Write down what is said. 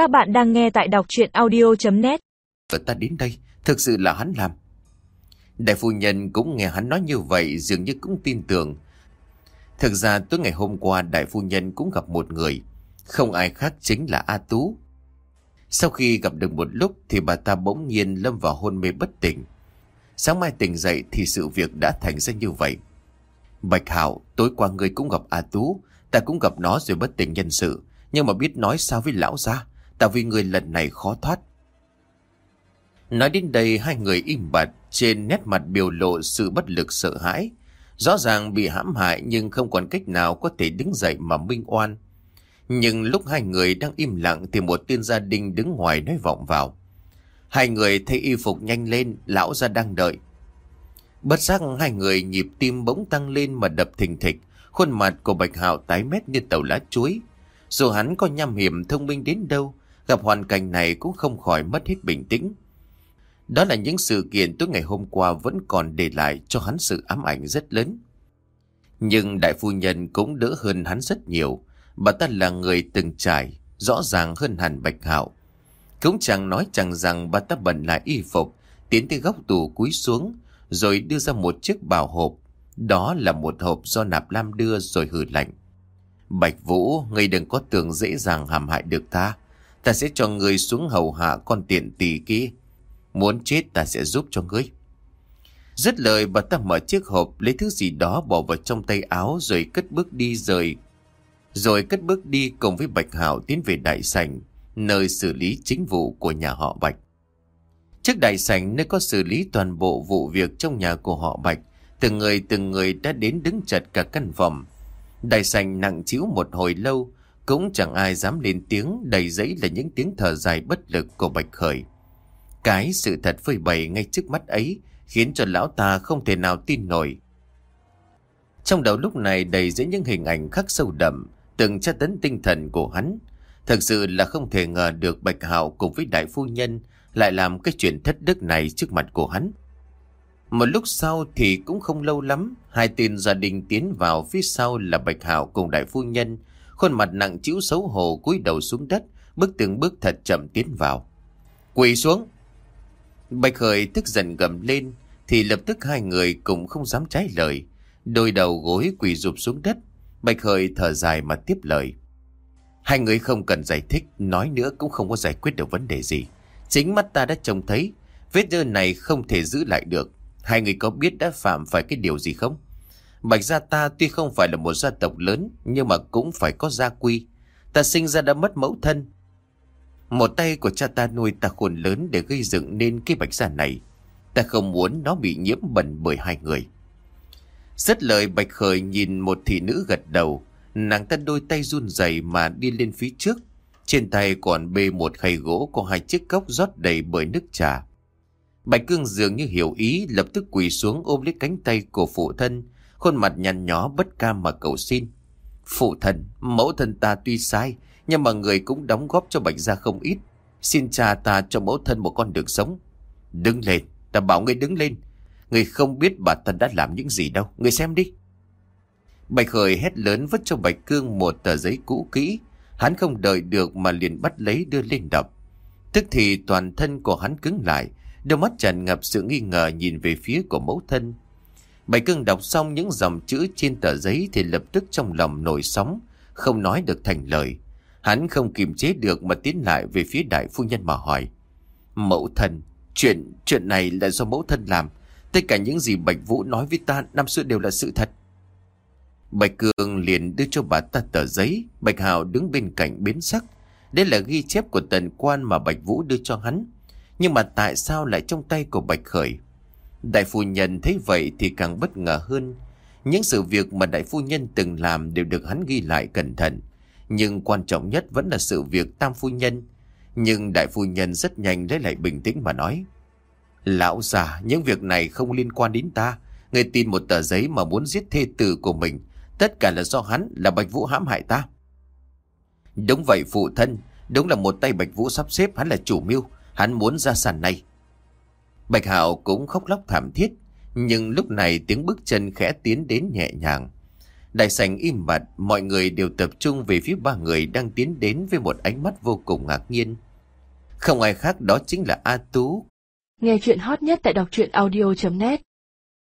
Các bạn đang nghe tại đọc chuyện audio.net Ta đến đây, thực sự là hắn làm. Đại phu nhân cũng nghe hắn nói như vậy dường như cũng tin tưởng. Thực ra tối ngày hôm qua đại phu nhân cũng gặp một người, không ai khác chính là A Tú. Sau khi gặp được một lúc thì bà ta bỗng nhiên lâm vào hôn mê bất tỉnh. Sáng mai tỉnh dậy thì sự việc đã thành ra như vậy. Bạch Hảo, tối qua người cũng gặp A Tú, ta cũng gặp nó rồi bất tỉnh nhân sự, nhưng mà biết nói sao với lão gia, tại vì người lần này khó thoát. Nói đến đây hai người im bặt, trên nét mặt biểu lộ sự bất lực sợ hãi. Rõ ràng bị hãm hại nhưng không còn cách nào có thể đứng dậy mà minh oan. Nhưng lúc hai người đang im lặng thì một tiên gia đình đứng ngoài nói vọng vào. Hai người thấy y phục nhanh lên, lão ra đang đợi. Bất giác hai người nhịp tim bỗng tăng lên mà đập thình thịch, khuôn mặt của Bạch Hạo tái mét như tàu lá chuối. Dù hắn có nham hiểm thông minh đến đâu, gặp hoàn cảnh này cũng không khỏi mất hết bình tĩnh. Đó là những sự kiện tối ngày hôm qua vẫn còn để lại cho hắn sự ám ảnh rất lớn. Nhưng đại phu nhân cũng đỡ hơn hắn rất nhiều. Bà ta là người từng trải, rõ ràng hơn hẳn Bạch Hạo. Cũng chẳng nói chẳng rằng bà ta bận lại y phục, tiến tới góc tủ cúi xuống, rồi đưa ra một chiếc bào hộp. Đó là một hộp do Nạp Lam đưa rồi hử lạnh. Bạch Vũ, ngươi đừng có tưởng dễ dàng hàm hại được ta. Ta sẽ cho ngươi xuống hầu hạ con tiện tỷ kia. Muốn chết ta sẽ giúp cho ngươi. Dứt lời bà ta mở chiếc hộp lấy thứ gì đó bỏ vào trong tay áo rồi cất bước đi rời. Rồi cất bước đi cùng với Bạch Hảo tiến về đại sảnh, nơi xử lý chính vụ của nhà họ Bạch. Trước đại sảnh nơi có xử lý toàn bộ vụ việc trong nhà của họ Bạch, từng người từng người đã đến đứng chật cả căn phòng. Đại sảnh nặng chiếu một hồi lâu, cũng chẳng ai dám lên tiếng đầy giấy là những tiếng thở dài bất lực của Bạch Khởi. Cái sự thật phơi bày ngay trước mắt ấy khiến cho lão ta không thể nào tin nổi. Trong đầu lúc này đầy dẫy những hình ảnh khắc sâu đậm, từng tra tấn tinh thần của hắn. Thật sự là không thể ngờ được Bạch Hạo cùng với đại phu nhân lại làm cái chuyện thất đức này trước mặt của hắn. Một lúc sau thì cũng không lâu lắm, hai tên gia đình tiến vào phía sau là Bạch Hạo cùng đại phu nhân, khuôn mặt nặng chịu xấu hổ cúi đầu xuống đất, bước từng bước thật chậm tiến vào. Quỳ xuống! Bạch Khởi tức giận gầm lên, thì lập tức hai người cũng không dám trái lời. Đôi đầu gối quỳ rụp xuống đất, Bạch Khởi thở dài mà tiếp lời. Hai người không cần giải thích, nói nữa cũng không có giải quyết được vấn đề gì. Chính mắt ta đã trông thấy, vết dơ này không thể giữ lại được. Hai người có biết đã phạm phải cái điều gì không? Bạch gia ta tuy không phải là một gia tộc lớn, nhưng mà cũng phải có gia quy. Ta sinh ra đã mất mẫu thân. Một tay của cha ta nuôi ta khôn lớn để gây dựng nên cái bạch gia này. Ta không muốn nó bị nhiễm bẩn bởi hai người. Rất lời Bạch Khởi nhìn một thị nữ gật đầu. Nàng ta đôi tay run rẩy mà đi lên phía trước. Trên tay còn bê một khay gỗ có hai chiếc cốc rót đầy bởi nước trà. Bạch Cương dường như hiểu ý lập tức quỳ xuống ôm lấy cánh tay của phụ thân, khuôn mặt nhăn nhó bất cam mà cầu xin. Phụ thần mẫu thân ta tuy sai, nhưng mà người cũng đóng góp cho Bạch gia không ít. Xin cha ta cho mẫu thân một con đường sống. Đứng lên, ta bảo ngươi đứng lên. Người không biết bà thân đã làm những gì đâu, người xem đi. Bạch Khởi hét lớn vứt cho Bạch Cương một tờ giấy cũ kỹ. Hắn không đợi được mà liền bắt lấy đưa lên đập. Tức thì toàn thân của hắn cứng lại, đôi mắt tràn ngập sự nghi ngờ nhìn về phía của mẫu thân. Bạch Cương đọc xong những dòng chữ trên tờ giấy thì lập tức trong lòng nổi sóng, không nói được thành lời. Hắn không kiềm chế được mà tiến lại về phía đại phu nhân mà hỏi. Mẫu thân, chuyện chuyện này là do mẫu thân làm. Tất cả những gì Bạch Vũ nói với ta năm xưa đều là sự thật. Bạch Cường liền đưa cho bà ta tờ giấy, Bạch Hào đứng bên cạnh biến sắc. Đây là ghi chép của tần quan mà Bạch Vũ đưa cho hắn. Nhưng mà tại sao lại trong tay của Bạch Khởi? Đại phu nhân thấy vậy thì càng bất ngờ hơn. Những sự việc mà đại phu nhân từng làm đều được hắn ghi lại cẩn thận. Nhưng quan trọng nhất vẫn là sự việc tam phu nhân. Nhưng đại phu nhân rất nhanh lấy lại bình tĩnh mà nói. Lão già, những việc này không liên quan đến ta. Người tin một tờ giấy mà muốn giết thê tử của mình. Tất cả là do hắn, là Bạch Vũ hãm hại ta. Đúng vậy phụ thân, đúng là một tay Bạch Vũ sắp xếp hắn là chủ mưu. Hắn muốn ra sàn này. Bạch Hạo cũng khóc lóc thảm thiết. Nhưng lúc này tiếng bước chân khẽ tiến đến nhẹ nhàng. Đại sảnh im bặt, mọi người đều tập trung về phía ba người đang tiến đến với một ánh mắt vô cùng ngạc nhiên. Không ai khác đó chính là A Tú. Nghe chuyện hot nhất tại đọc truyện audio.net